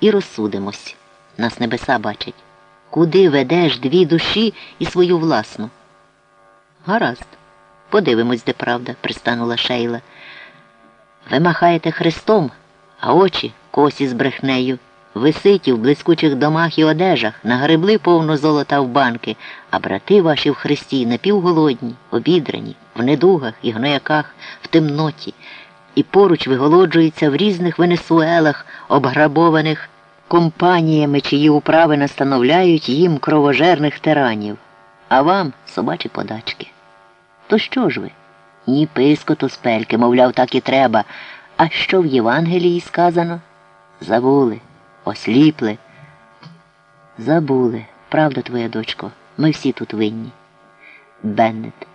і розсудимось. Нас небеса бачать. Куди ведеш дві душі і свою власну? Гаразд. Подивимось, де правда, пристанула Шейла. Ви махаєте хрестом, а очі косі з брехнею. Виситі в блискучих домах і одежах, нагребли повно золота в банки, а брати ваші в хресті напівголодні, обідрані, в недугах і гнояках, в темноті, і поруч виголоджуються в різних венесуелах, обграбованих компаніями, чиї управи настановляють їм кровожерних тиранів, а вам собачі подачки. То що ж ви? Ні пискоту з пельки, мовляв, так і треба. А що в Євангелії сказано? Забули, осліпли. Забули, правда, твоя дочко, ми всі тут винні. Беннет.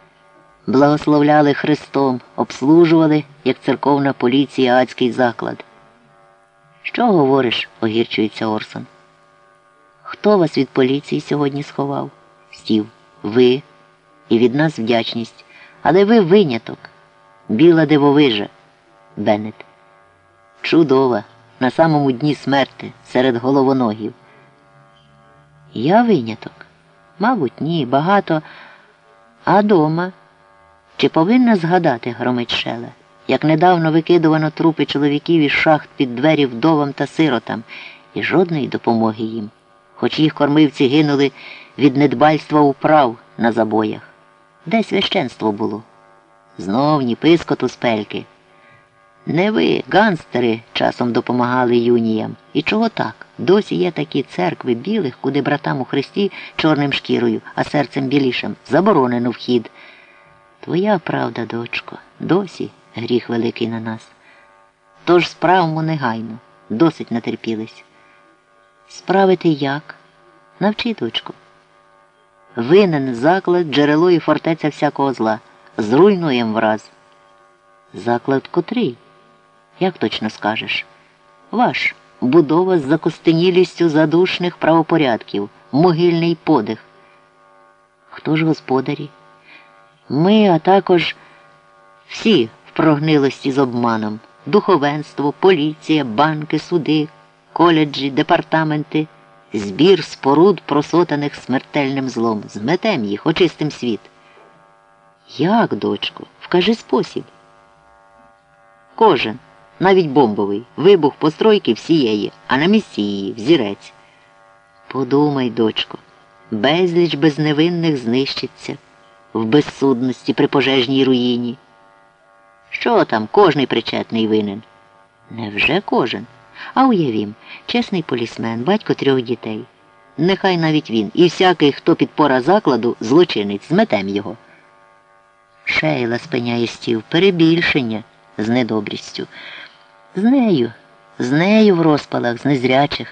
Благословляли Христом, обслужували, як церковна поліція адський заклад. Що говориш? огірчується Орсон. Хто вас від поліції сьогодні сховав? Стів. Ви. І від нас вдячність. Але ви виняток. Біла дивовижа. Беннет. Чудова. На самому дні смерти, серед головоногів. Я виняток? Мабуть, ні, багато. А дома? Чи повинна згадати, громить Шеле, як недавно викидувано трупи чоловіків із шахт під двері вдовам та сиротам, і жодної допомоги їм, хоч їх кормивці гинули від недбальства управ на забоях. Де священство було? Знов ні пискоту з пельки. Не ви, ганстери, часом допомагали юніям. І чого так? Досі є такі церкви білих, куди братам у Христі чорним шкірою, а серцем білішим заборонено вхід. Твоя правда, дочко, досі гріх великий на нас. Тож справимо негайно, досить натерпілись. Справити як? Навчи, дочко. Винен заклад, джерело і фортеця всякого зла. Зруйнуєм враз. Заклад котрий? Як точно скажеш? Ваш будова з закостенілістю задушних правопорядків, могильний подих. Хто ж господарі? Ми, а також всі в прогнилості з обманом, духовенство, поліція, банки, суди, коледжі, департаменти, збір споруд, просотаних смертельним злом. Зметем їх, очистим світ. Як, дочко, вкажи спосіб. Кожен, навіть бомбовий, вибух постройки всієї, а на місці її взірець. Подумай, дочко, безліч безневинних знищиться в безсудності при пожежній руїні. Що там, кожний причетний винен? Невже кожен? А уявім, чесний полісмен, батько трьох дітей. Нехай навіть він і всякий, хто підпора закладу, злочинець, зметем його. Шейла спиняє стів, перебільшення з недобрістю. З нею, з нею в розпалах, з незрячих.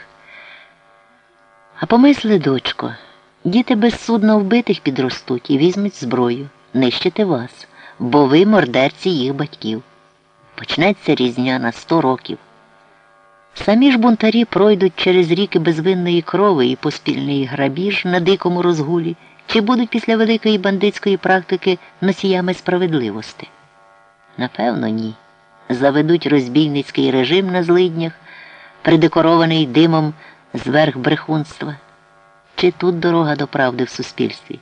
А помисли, дочко, діти безсудно вбитих підростуть і візьмуть зброю, нищити вас, бо ви мордерці їх батьків. Почнеться різня на сто років. Самі ж бунтарі пройдуть через ріки безвинної крови і поспільний грабіж на дикому розгулі, чи будуть після великої бандитської практики носіями справедливості? Напевно, ні. Заведуть розбійницький режим на злиднях, придекорований димом зверх брехунства. Чи тут дорога до правди в суспільстві?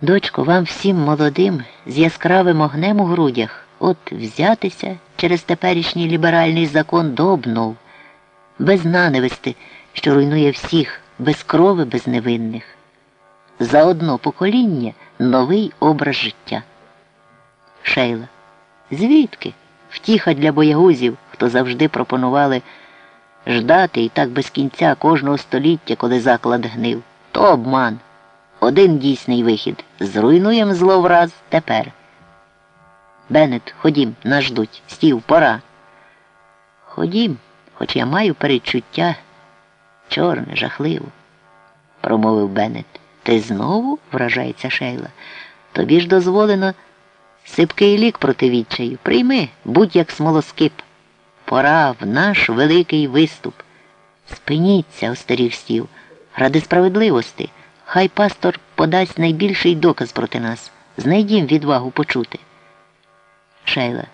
Дочко, вам всім молодим з яскравим огнем у грудях от взятися через теперішній ліберальний закон до обнов, без нанависти, що руйнує всіх, без крови безневинних. За одно покоління новий образ життя. Шейла. Звідки? Втіха для боягузів, хто завжди пропонували ждати і так без кінця кожного століття, коли заклад гнив. То обман. Один дійсний вихід. Зруйнуєм зло враз тепер. Беннет, ходім, нас ждуть. Стів, пора. Ходім, хоч я маю передчуття. Чорне, жахливо, промовив Беннет. Ти знову? вражається Шейла. Тобі ж дозволено сипкий лік проти відчаю. Прийми, будь як смолоскип. Пора в наш великий виступ. Спиніться, остеріг стів, ради справедливості. Хай пастор подасть найбільший доказ проти нас. Знайдім відвагу почути. Шейла.